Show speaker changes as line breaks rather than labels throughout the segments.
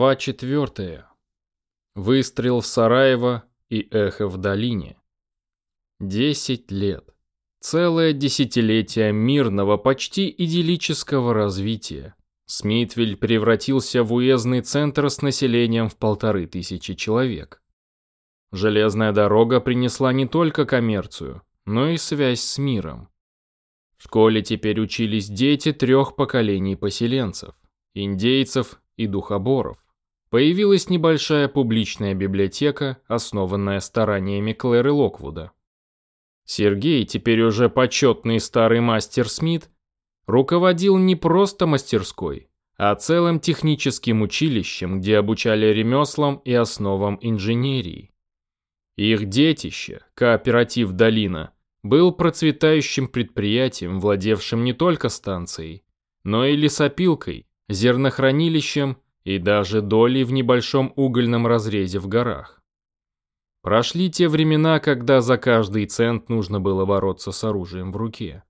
Глава четвертая. Выстрел в Сараево и эхо в долине. Десять лет. Целое десятилетие мирного, почти идиллического развития. Смитвиль превратился в уездный центр с населением в полторы тысячи человек. Железная дорога принесла не только коммерцию, но и связь с миром. В школе теперь учились дети трех поколений поселенцев – индейцев и духоборов. Появилась небольшая публичная библиотека, основанная стараниями Клэры Локвуда. Сергей, теперь уже почетный старый мастер Смит, руководил не просто мастерской, а целым техническим училищем, где обучали ремеслам и основам инженерии. Их детище, кооператив «Долина», был процветающим предприятием, владевшим не только станцией, но и лесопилкой, зернохранилищем и даже долей в небольшом угольном разрезе в горах. Прошли те времена, когда за каждый цент нужно было бороться с оружием в руке.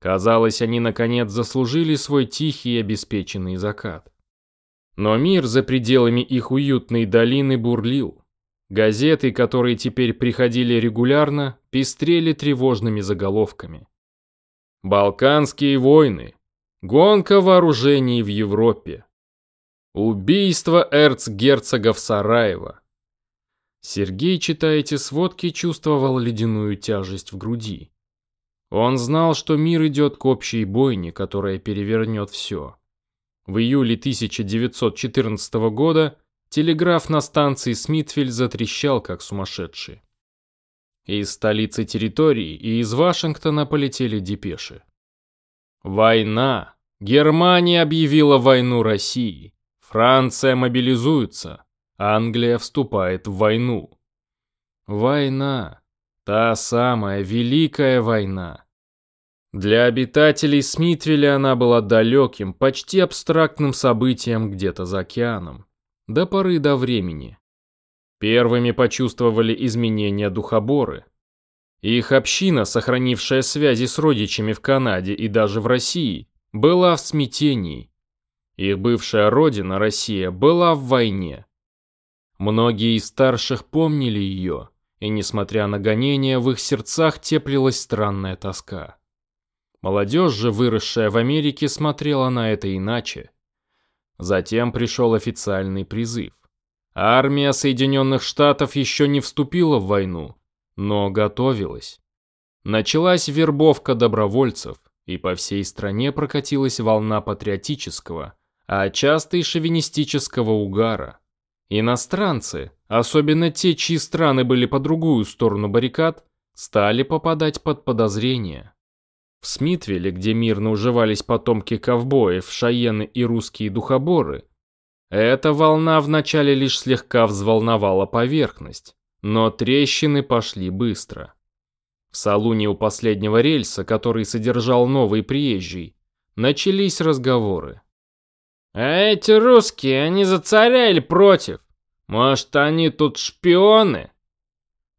Казалось, они наконец заслужили свой тихий и обеспеченный закат. Но мир за пределами их уютной долины бурлил. Газеты, которые теперь приходили регулярно, пестрели тревожными заголовками. Балканские войны. Гонка вооружений в Европе. Убийство эрцгерцогов Сараева. Сергей, читая эти сводки, чувствовал ледяную тяжесть в груди. Он знал, что мир идет к общей бойне, которая перевернет все. В июле 1914 года телеграф на станции Смитфиль затрещал, как сумасшедший. Из столицы территории и из Вашингтона полетели депеши. Война. Германия объявила войну России. Франция мобилизуется. Англия вступает в войну. Война. Та самая Великая война. Для обитателей Смитвилля она была далеким, почти абстрактным событием где-то за океаном. До поры до времени. Первыми почувствовали изменения духоборы. Их община, сохранившая связи с родичами в Канаде и даже в России, была в смятении. Их бывшая родина, Россия, была в войне. Многие из старших помнили ее, и, несмотря на гонения, в их сердцах теплилась странная тоска. Молодежь же, выросшая в Америке, смотрела на это иначе. Затем пришел официальный призыв. Армия Соединенных Штатов еще не вступила в войну, но готовилась. Началась вербовка добровольцев, и по всей стране прокатилась волна патриотического, а часто и шовинистического угара. Иностранцы, особенно те, чьи страны были по другую сторону баррикад, стали попадать под подозрение. В Смитвилле, где мирно уживались потомки ковбоев, шаены и русские духоборы, эта волна вначале лишь слегка взволновала поверхность, но трещины пошли быстро. В салуне у последнего рельса, который содержал новый приезжий, начались разговоры. А эти русские, они за царя или против? Может, они тут шпионы?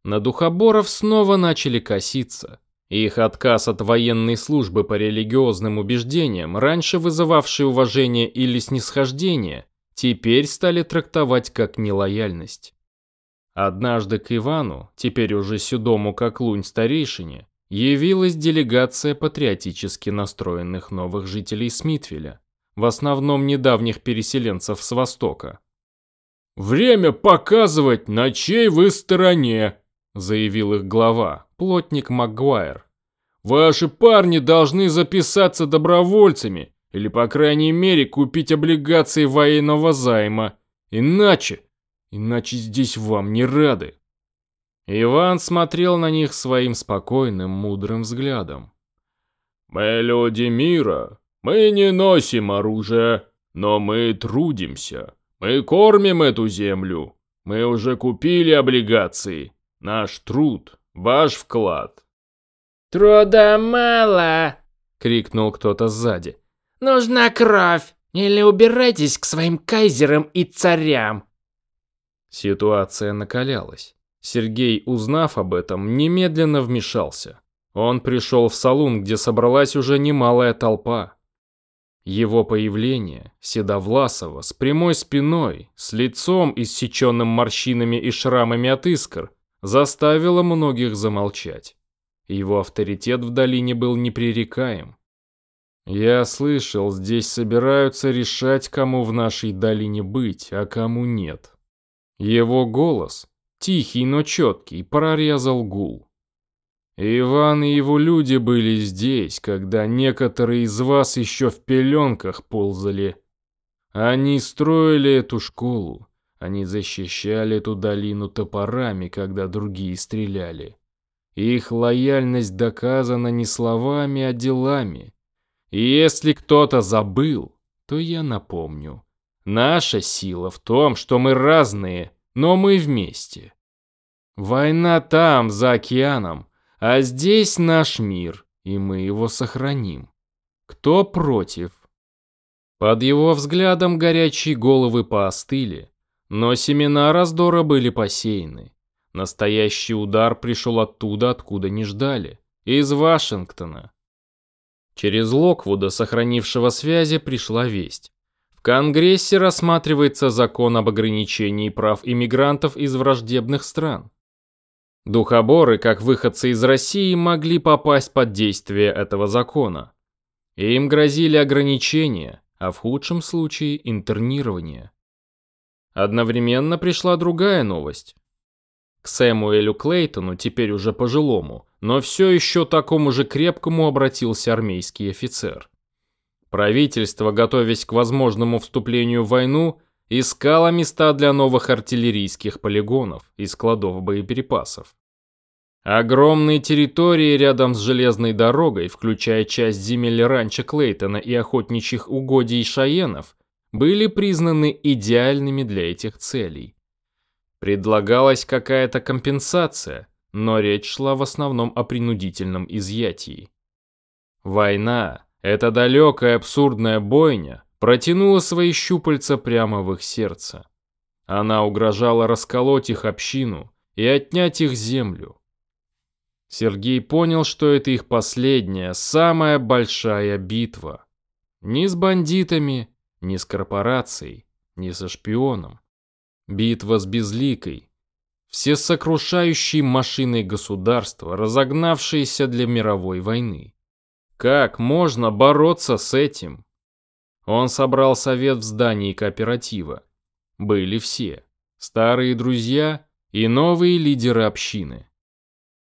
На духоборов снова начали коситься. Их отказ от военной службы по религиозным убеждениям, раньше вызывавший уважение или снисхождение, теперь стали трактовать как нелояльность. Однажды к Ивану, теперь уже седому как лунь старейшине, явилась делегация патриотически настроенных новых жителей Смитвеля в основном недавних переселенцев с Востока. «Время показывать, на чьей вы стороне», — заявил их глава, плотник Макгуайр. «Ваши парни должны записаться добровольцами или, по крайней мере, купить облигации военного займа. Иначе, иначе здесь вам не рады». Иван смотрел на них своим спокойным, мудрым взглядом. «Мы люди мира, мы не носим оружие, но мы трудимся. Мы кормим эту землю. Мы уже купили облигации. Наш труд, ваш вклад.
«Труда мало!»
— крикнул кто-то сзади.
«Нужна кровь! Или убирайтесь к своим кайзерам и царям!»
Ситуация накалялась. Сергей, узнав об этом, немедленно вмешался. Он пришел в салон, где собралась уже немалая толпа. Его появление, седовласого, с прямой спиной, с лицом, иссеченным морщинами и шрамами от искр, заставило многих замолчать. Его авторитет в долине был непререкаем. Я слышал, здесь собираются решать, кому в нашей долине быть, а кому нет. Его голос, тихий, но четкий, прорезал гул. Иван и его люди были здесь, когда некоторые из вас еще в пеленках ползали. Они строили эту школу, они защищали эту долину топорами, когда другие стреляли. Их лояльность доказана не словами, а делами. И если кто-то забыл, то я напомню. Наша сила в том, что мы разные, но мы вместе. Война там, за океаном, а здесь наш мир, и мы его сохраним. Кто против? Под его взглядом горячие головы поостыли, но семена раздора были посеяны. Настоящий удар пришел оттуда, откуда не ждали, из Вашингтона. Через Локвуда, сохранившего связи, пришла весть. В Конгрессе рассматривается закон об ограничении прав иммигрантов из враждебных стран. Духоборы, как выходцы из России, могли попасть под действие этого закона. Им грозили ограничения, а в худшем случае интернирование. Одновременно пришла другая новость. К Сэмуэлю Клейтону, теперь уже пожилому, но все еще такому же крепкому обратился армейский офицер. Правительство, готовясь к возможному вступлению в войну, искало места для новых артиллерийских полигонов и складов боеприпасов. Огромные территории рядом с железной дорогой, включая часть земель ранчо Клейтона и охотничьих угодий Шаенов, были признаны идеальными для этих целей. Предлагалась какая-то компенсация, но речь шла в основном о принудительном изъятии. Война, эта далекая абсурдная бойня, протянула свои щупальца прямо в их сердце. Она угрожала расколоть их общину и отнять их землю. Сергей понял, что это их последняя, самая большая битва. Ни с бандитами, ни с корпорацией, ни со шпионом. Битва с безликой, всесокрушающей машиной государства, разогнавшейся для мировой войны. Как можно бороться с этим? Он собрал совет в здании кооператива. Были все. Старые друзья и новые лидеры общины.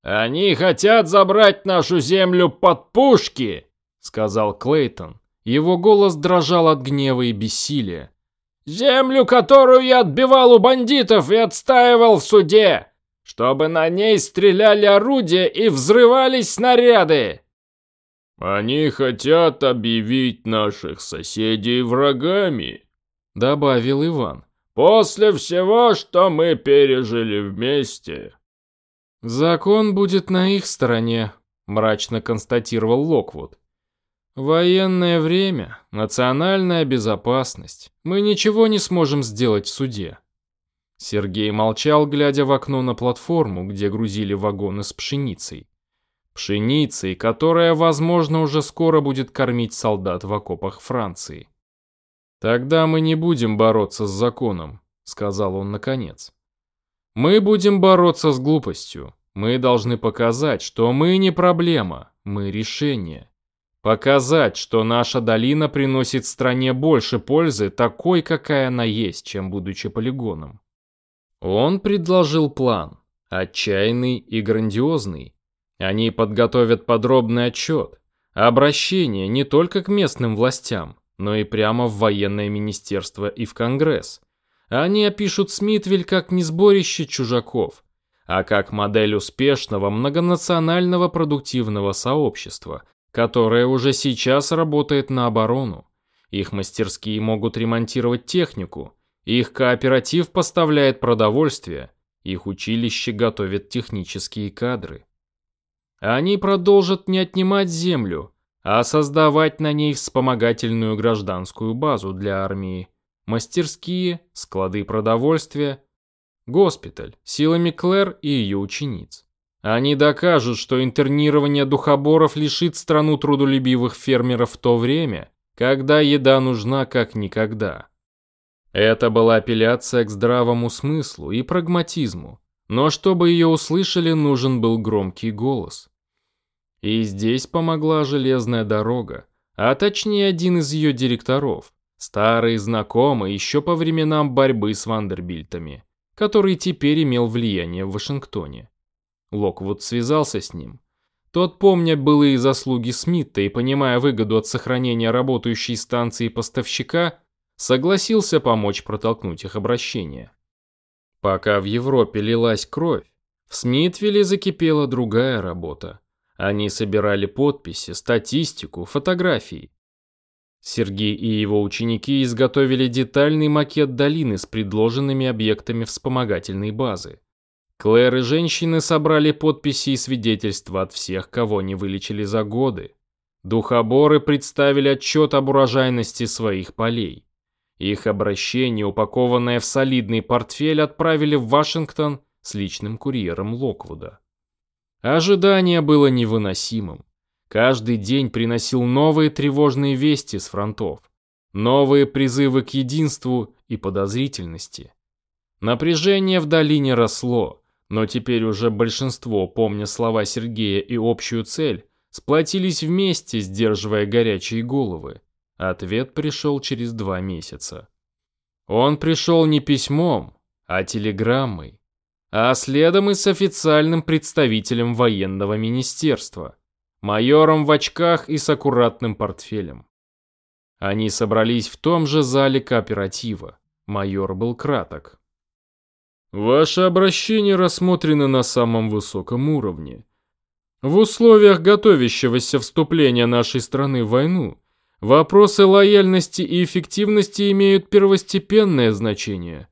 «Они хотят забрать нашу землю под пушки!» — сказал Клейтон. Его голос дрожал от гнева и бессилия. Землю, которую я отбивал у бандитов и отстаивал в суде, чтобы на ней стреляли орудия и взрывались снаряды. Они хотят объявить наших соседей врагами, добавил Иван. После всего, что мы пережили вместе. Закон будет на их стороне, мрачно констатировал Локвуд. Военное время, национальная безопасность. Мы ничего не сможем сделать в суде. Сергей молчал, глядя в окно на платформу, где грузили вагоны с пшеницей. Пшеницей, которая, возможно, уже скоро будет кормить солдат в окопах Франции. «Тогда мы не будем бороться с законом», — сказал он наконец. «Мы будем бороться с глупостью. Мы должны показать, что мы не проблема, мы решение. Показать, что наша долина приносит стране больше пользы, такой, какая она есть, чем будучи полигоном. Он предложил план, отчаянный и грандиозный. Они подготовят подробный отчет, обращение не только к местным властям, но и прямо в военное министерство и в Конгресс. Они опишут Смитвиль как не сборище чужаков, а как модель успешного многонационального продуктивного сообщества, которая уже сейчас работает на оборону. Их мастерские могут ремонтировать технику, их кооператив поставляет продовольствие, их училище готовит технические кадры. Они продолжат не отнимать землю, а создавать на ней вспомогательную гражданскую базу для армии, мастерские, склады продовольствия, госпиталь, силами Клэр и ее учениц. Они докажут, что интернирование духоборов лишит страну трудолюбивых фермеров в то время, когда еда нужна как никогда. Это была апелляция к здравому смыслу и прагматизму, но чтобы ее услышали, нужен был громкий голос. И здесь помогла железная дорога, а точнее один из ее директоров, старый знакомый еще по временам борьбы с Вандербильтами, который теперь имел влияние в Вашингтоне. Локвуд связался с ним. Тот, помня былые заслуги Смита и понимая выгоду от сохранения работающей станции поставщика, согласился помочь протолкнуть их обращение. Пока в Европе лилась кровь, в Смитвилле закипела другая работа. Они собирали подписи, статистику, фотографии. Сергей и его ученики изготовили детальный макет долины с предложенными объектами вспомогательной базы. Клэр и женщины собрали подписи и свидетельства от всех, кого не вылечили за годы. Духоборы представили отчет об урожайности своих полей. Их обращение, упакованное в солидный портфель, отправили в Вашингтон с личным курьером Локвуда. Ожидание было невыносимым. Каждый день приносил новые тревожные вести с фронтов, новые призывы к единству и подозрительности. Напряжение в долине росло, но теперь уже большинство, помня слова Сергея и общую цель, сплотились вместе, сдерживая горячие головы. Ответ пришел через два месяца. Он пришел не письмом, а телеграммой, а следом и с официальным представителем военного министерства, майором в очках и с аккуратным портфелем. Они собрались в том же зале кооператива. Майор был краток. Ваше обращение рассмотрено на самом высоком уровне. В условиях готовящегося вступления нашей страны в войну Вопросы лояльности и эффективности имеют первостепенное значение.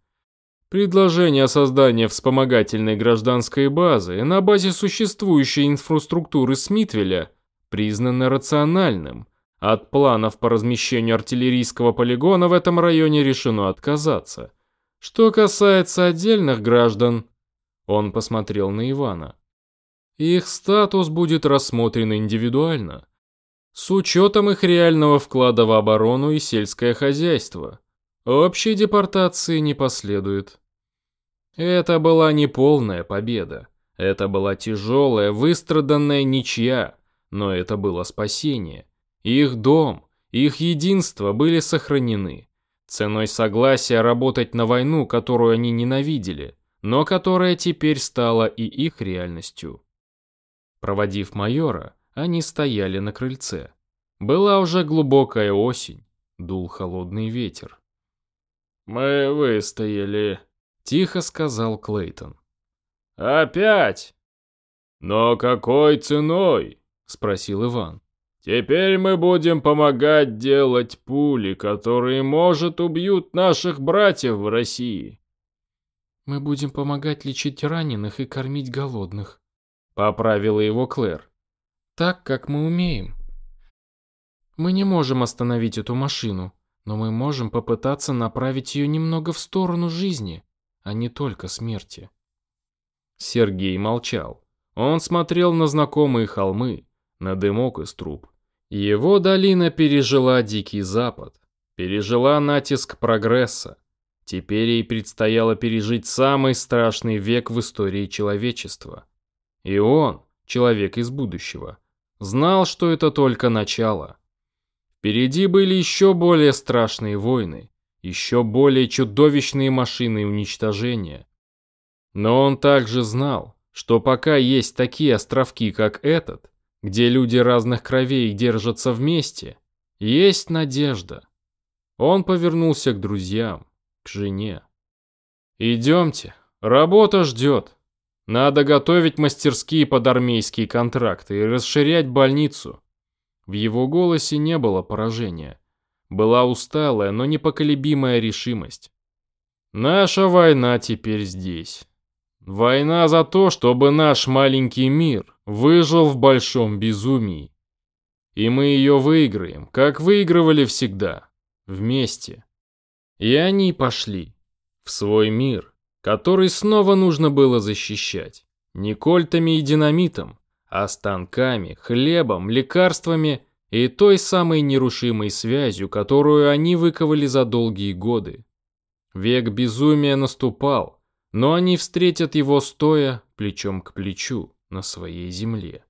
Предложение о создании вспомогательной гражданской базы на базе существующей инфраструктуры Смитвеля признано рациональным. От планов по размещению артиллерийского полигона в этом районе решено отказаться. Что касается отдельных граждан, он посмотрел на Ивана. Их статус будет рассмотрен индивидуально с учетом их реального вклада в оборону и сельское хозяйство. Общей депортации не последует. Это была не полная победа. Это была тяжелая, выстраданная ничья, но это было спасение. Их дом, их единство были сохранены. Ценой согласия работать на войну, которую они ненавидели, но которая теперь стала и их реальностью. Проводив майора, они стояли на крыльце. Была уже глубокая осень, дул холодный ветер. «Мы выстояли», — тихо сказал Клейтон. «Опять?» «Но какой ценой?» — спросил Иван. «Теперь мы будем помогать делать пули, которые, может, убьют наших братьев в России».
«Мы будем помогать лечить раненых и кормить голодных», —
поправила его Клэр
так, как мы умеем. Мы не можем остановить эту машину, но мы можем попытаться направить ее немного в сторону жизни, а не только смерти.
Сергей молчал. Он смотрел на знакомые холмы, на дымок из труб. Его долина пережила Дикий Запад, пережила натиск прогресса. Теперь ей предстояло пережить самый страшный век в истории человечества. И он, человек из будущего, Знал, что это только начало. Впереди были еще более страшные войны, еще более чудовищные машины уничтожения. Но он также знал, что пока есть такие островки, как этот, где люди разных кровей держатся вместе, есть надежда. Он повернулся к друзьям, к жене. «Идемте, работа ждет». Надо готовить мастерские под армейские контракты и расширять больницу. В его голосе не было поражения. Была усталая, но непоколебимая решимость. Наша война теперь здесь. Война за то, чтобы наш маленький мир выжил в большом безумии. И мы ее выиграем, как выигрывали всегда, вместе. И они пошли в свой мир, который снова нужно было защищать. Не кольтами и динамитом, а станками, хлебом, лекарствами и той самой нерушимой связью, которую они выковали за долгие годы. Век безумия наступал, но они встретят его стоя плечом к плечу на своей земле.